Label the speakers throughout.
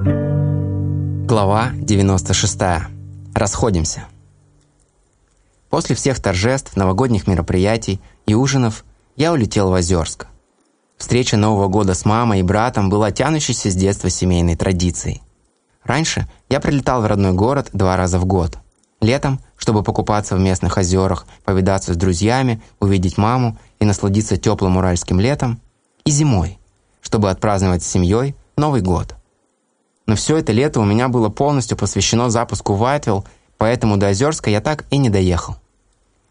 Speaker 1: Глава 96. Расходимся. После всех торжеств, новогодних мероприятий и ужинов я улетел в Озерск. Встреча Нового года с мамой и братом была тянущейся с детства семейной традицией. Раньше я прилетал в родной город два раза в год. Летом, чтобы покупаться в местных озерах, повидаться с друзьями, увидеть маму и насладиться теплым уральским летом. И зимой, чтобы отпраздновать с семьей Новый год. Но все это лето у меня было полностью посвящено запуску Вайтвилл, поэтому до Озерска я так и не доехал.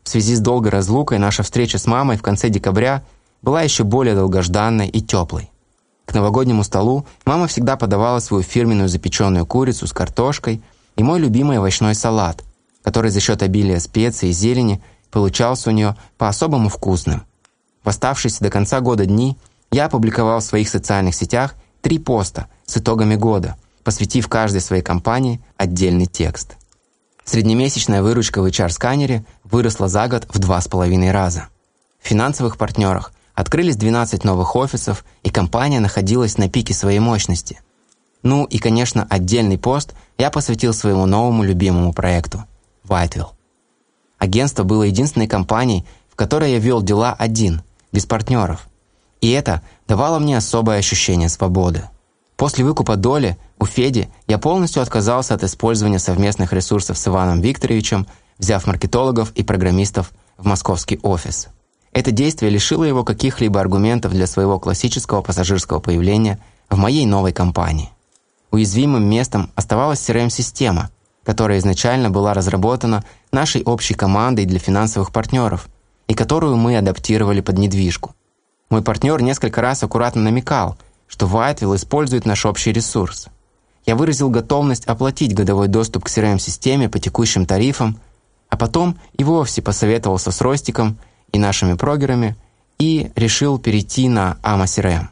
Speaker 1: В связи с долгой разлукой наша встреча с мамой в конце декабря была еще более долгожданной и теплой. К новогоднему столу мама всегда подавала свою фирменную запеченную курицу с картошкой и мой любимый овощной салат, который за счет обилия специй и зелени получался у нее по-особому вкусным. В оставшиеся до конца года дни я опубликовал в своих социальных сетях три поста с итогами года, посвятив каждой своей компании отдельный текст. Среднемесячная выручка в HR-сканере выросла за год в два с половиной раза. В финансовых партнерах открылись 12 новых офисов, и компания находилась на пике своей мощности. Ну и, конечно, отдельный пост я посвятил своему новому любимому проекту – Whiteville. Агентство было единственной компанией, в которой я вел дела один, без партнеров. И это давало мне особое ощущение свободы. После выкупа доли у Феди я полностью отказался от использования совместных ресурсов с Иваном Викторовичем, взяв маркетологов и программистов в московский офис. Это действие лишило его каких-либо аргументов для своего классического пассажирского появления в моей новой компании. Уязвимым местом оставалась CRM-система, которая изначально была разработана нашей общей командой для финансовых партнеров и которую мы адаптировали под недвижку. Мой партнер несколько раз аккуратно намекал – что Whiteville использует наш общий ресурс. Я выразил готовность оплатить годовой доступ к CRM-системе по текущим тарифам, а потом и вовсе посоветовался с Ростиком и нашими прогерами и решил перейти на AMA CRM.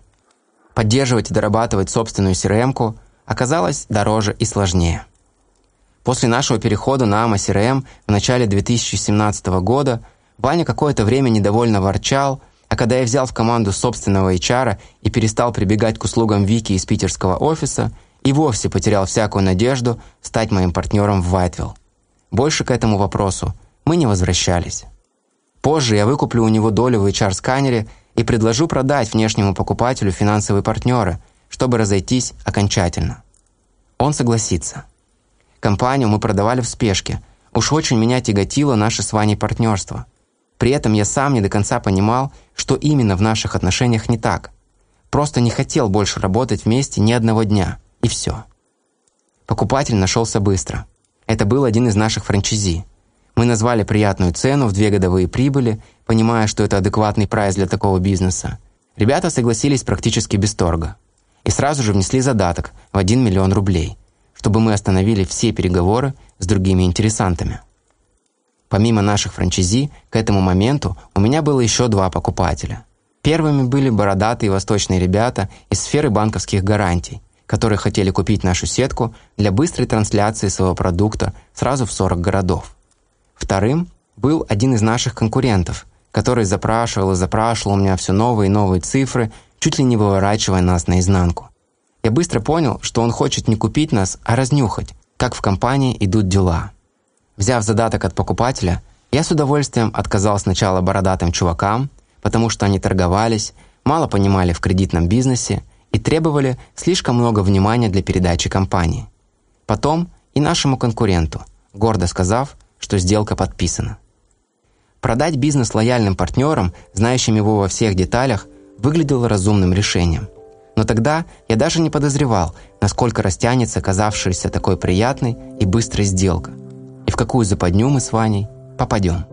Speaker 1: Поддерживать и дорабатывать собственную CRM-ку оказалось дороже и сложнее. После нашего перехода на AMA CRM в начале 2017 года Ваня какое-то время недовольно ворчал – а когда я взял в команду собственного HR и перестал прибегать к услугам Вики из питерского офиса, и вовсе потерял всякую надежду стать моим партнером в Вайтвилл. Больше к этому вопросу мы не возвращались. Позже я выкуплю у него долю в HR-сканере и предложу продать внешнему покупателю финансовые партнеры, чтобы разойтись окончательно. Он согласится. Компанию мы продавали в спешке. Уж очень меня тяготило наше с Ваней партнерство – при этом я сам не до конца понимал, что именно в наших отношениях не так. Просто не хотел больше работать вместе ни одного дня, и все. Покупатель нашелся быстро. Это был один из наших франчайзи. Мы назвали приятную цену в две годовые прибыли, понимая, что это адекватный прайс для такого бизнеса. Ребята согласились практически без торга. И сразу же внесли задаток в 1 миллион рублей, чтобы мы остановили все переговоры с другими интересантами. Помимо наших франчайзи, к этому моменту у меня было еще два покупателя. Первыми были бородатые восточные ребята из сферы банковских гарантий, которые хотели купить нашу сетку для быстрой трансляции своего продукта сразу в 40 городов. Вторым был один из наших конкурентов, который запрашивал и запрашивал у меня все новые и новые цифры, чуть ли не выворачивая нас наизнанку. Я быстро понял, что он хочет не купить нас, а разнюхать, как в компании идут дела. Взяв задаток от покупателя, я с удовольствием отказал сначала бородатым чувакам, потому что они торговались, мало понимали в кредитном бизнесе и требовали слишком много внимания для передачи компании. Потом и нашему конкуренту, гордо сказав, что сделка подписана. Продать бизнес лояльным партнерам, знающим его во всех деталях, выглядело разумным решением. Но тогда я даже не подозревал, насколько растянется казавшаяся такой приятной и быстрой сделка – и в какую западню мы с Ваней попадем.